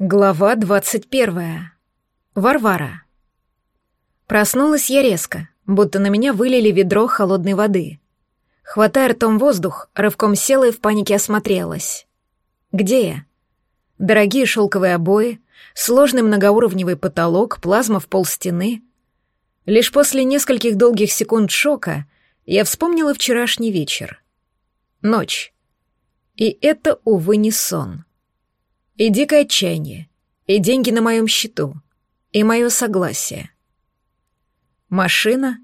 Глава двадцать первая. Варвара. Проснулась я резко, будто на меня вылили ведро холодной воды. Хватая ртом воздух, рывком села и в панике осмотрелась. Где я? Дорогие шелковые обои, сложный многоуровневый потолок, плазма в пол стены. Лишь после нескольких долгих секунд шока я вспомнила вчерашний вечер. Ночь. И это, увы, не сон. И дикое отчаяние, и деньги на моем счету, и мое согласие. Машина,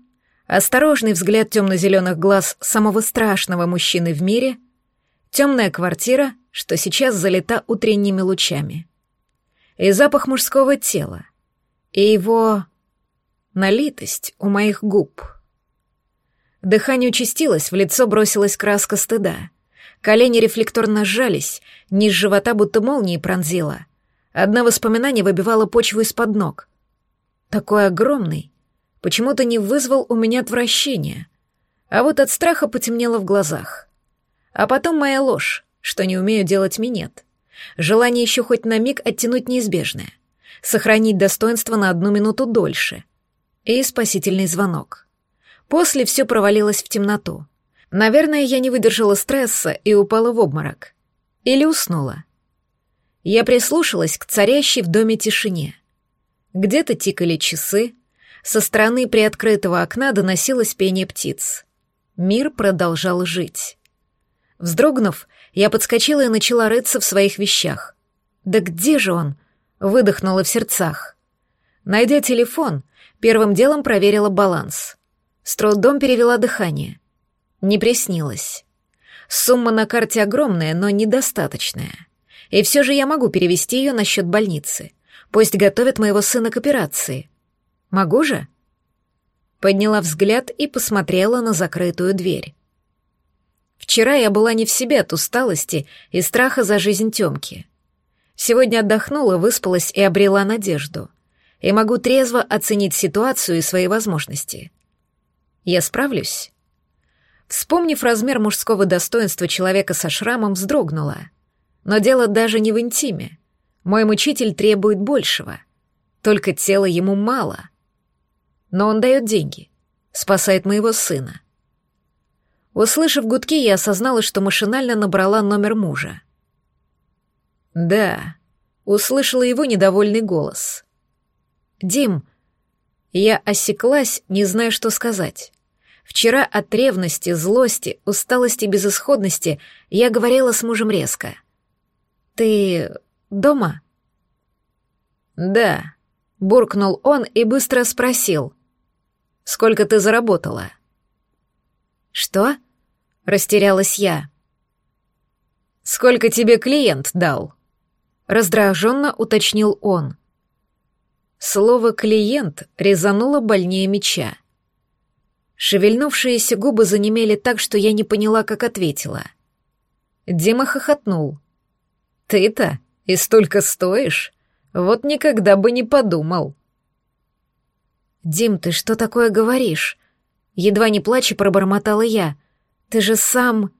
осторожный взгляд темно-зеленых глаз самого страшного мужчины в мире, темная квартира, что сейчас залита утренними лучами, и запах мужского тела, и его налитость у моих губ. Дыхание участилось, в лицо бросилась краска стыда — Колени рефлекторно сжались, низ живота будто молнией пронзила. Одно воспоминание выбивало почву из-под ног. Такой огромный, почему-то не вызвал у меня отвращения. А вот от страха потемнело в глазах. А потом моя ложь, что не умею делать минет. Желание еще хоть на миг оттянуть неизбежное. Сохранить достоинство на одну минуту дольше. И спасительный звонок. После все провалилось в темноту. Наверное, я не выдержала стресса и упала в обморок. Или уснула. Я прислушалась к царящей в доме тишине. Где-то тикали часы, со стороны приоткрытого окна доносилось пение птиц. Мир продолжал жить. Вздрогнув, я подскочила и начала рыться в своих вещах. «Да где же он?» — выдохнула в сердцах. Найдя телефон, первым делом проверила баланс. С трудом перевела дыхание — не приснилось. Сумма на карте огромная, но недостаточная. И все же я могу перевести ее на счет больницы. Пусть готовят моего сына к операции. Могу же? Подняла взгляд и посмотрела на закрытую дверь. Вчера я была не в себе от усталости и страха за жизнь Тёмки. Сегодня отдохнула, выспалась и обрела надежду. И могу трезво оценить ситуацию и свои возможности. Я справлюсь? Вспомнив размер мужского достоинства человека со шрамом, вздрогнула. Но дело даже не в интиме. Мой мучитель требует большего. Только тела ему мало. Но он дает деньги, спасает моего сына. Услышав гудки, я осознала, что машинально набрала номер мужа. «Да», — услышала его недовольный голос. «Дим», я осеклась, не зная, что сказать. Вчера от ревности, злости, усталости, безысходности я говорила с мужем резко. «Ты дома?» «Да», — буркнул он и быстро спросил. «Сколько ты заработала?» «Что?» — растерялась я. «Сколько тебе клиент дал?» Раздраженно уточнил он. Слово «клиент» резануло больнее меча. Шевельнувшиеся губы занемели так, что я не поняла, как ответила. Дима хохотнул. «Ты-то и столько стоишь? Вот никогда бы не подумал». «Дим, ты что такое говоришь?» Едва не плача пробормотала я. «Ты же сам...»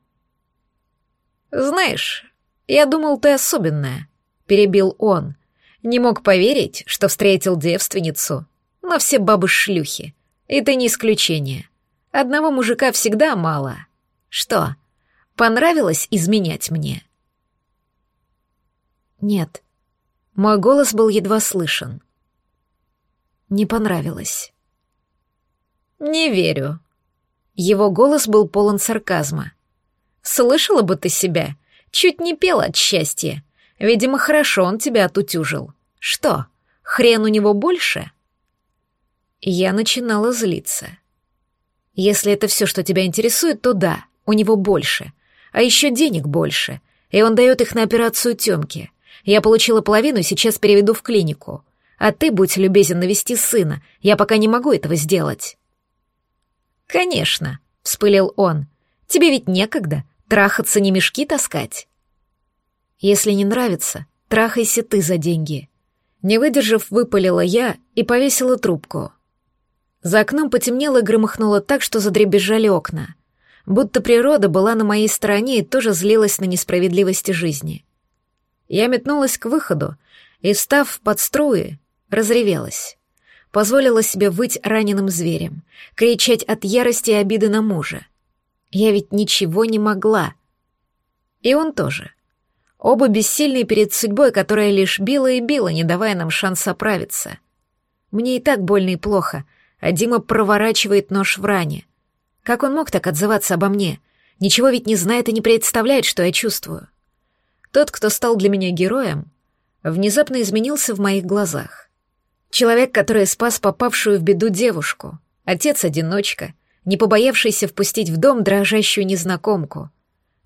«Знаешь, я думал, ты особенная», — перебил он. Не мог поверить, что встретил девственницу, но все бабы шлюхи. Ты не исключение. Одного мужика всегда мало. Что, понравилось изменять мне? Нет. Мой голос был едва слышен. Не понравилось. Не верю. Его голос был полон сарказма. Слышала бы ты себя, чуть не пела от счастья. Видимо, хорошо он тебя отутюжил. Что, хрен у него больше? — я начинала злиться. Если это все, что тебя интересует, то да, у него больше. А еще денег больше. И он дает их на операцию Тёмки. Я получила половину и сейчас переведу в клинику. А ты будь любезен навести сына. Я пока не могу этого сделать. Конечно, вспылил он. Тебе ведь некогда. Трахаться не мешки таскать. Если не нравится, трахайся ты за деньги. Не выдержав, выпалила я и повесила трубку. За окном потемнело и громыхнуло так, что задребезжали окна. Будто природа была на моей стороне и тоже злилась на несправедливости жизни. Я метнулась к выходу и, став под струи, разревелась. Позволила себе выть раненым зверем, кричать от ярости и обиды на мужа. Я ведь ничего не могла. И он тоже. Оба бессильные перед судьбой, которая лишь била и била, не давая нам шанса оправиться. Мне и так больно и плохо, а Дима проворачивает нож в ране. Как он мог так отзываться обо мне? Ничего ведь не знает и не представляет, что я чувствую. Тот, кто стал для меня героем, внезапно изменился в моих глазах. Человек, который спас попавшую в беду девушку, отец-одиночка, не побоявшийся впустить в дом дрожащую незнакомку.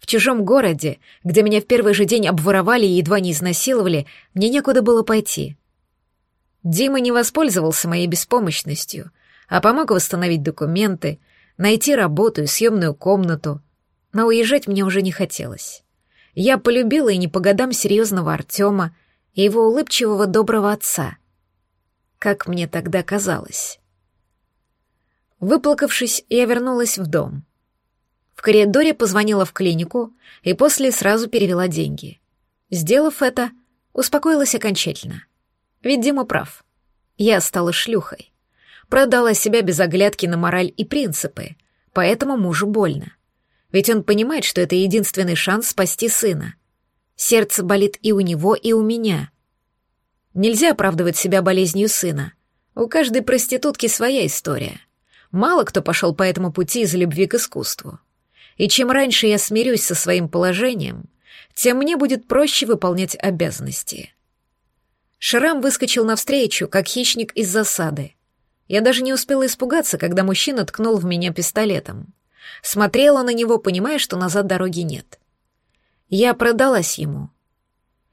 В чужом городе, где меня в первый же день обворовали и едва не изнасиловали, мне некуда было пойти. Дима не воспользовался моей беспомощностью, а помог восстановить документы, найти работу и съемную комнату, но уезжать мне уже не хотелось. Я полюбила и не по годам серьезного Артема и его улыбчивого доброго отца. Как мне тогда казалось. Выплакавшись, я вернулась в дом. В коридоре позвонила в клинику и после сразу перевела деньги. Сделав это, успокоилась окончательно. Ведь Дима прав. Я стала шлюхой. Продала себя без оглядки на мораль и принципы, поэтому мужу больно. Ведь он понимает, что это единственный шанс спасти сына. Сердце болит и у него, и у меня. Нельзя оправдывать себя болезнью сына. У каждой проститутки своя история. Мало кто пошел по этому пути из любви к искусству. И чем раньше я смирюсь со своим положением, тем мне будет проще выполнять обязанности. Шрам выскочил навстречу, как хищник из засады. Я даже не успела испугаться, когда мужчина ткнул в меня пистолетом. Смотрела на него, понимая, что назад дороги нет. Я продалась ему.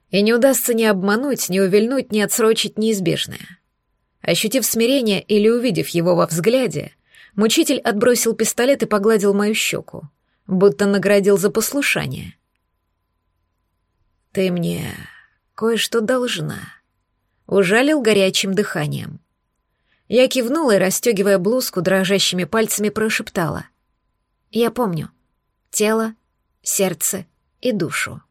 И не удастся ни обмануть, ни увильнуть, ни отсрочить неизбежное. Ощутив смирение или увидев его во взгляде, мучитель отбросил пистолет и погладил мою щеку, будто наградил за послушание. «Ты мне кое-что должна», — ужалил горячим дыханием. Я кивнула и, расстегивая блузку, дрожащими пальцами прошептала. Я помню. Тело, сердце и душу.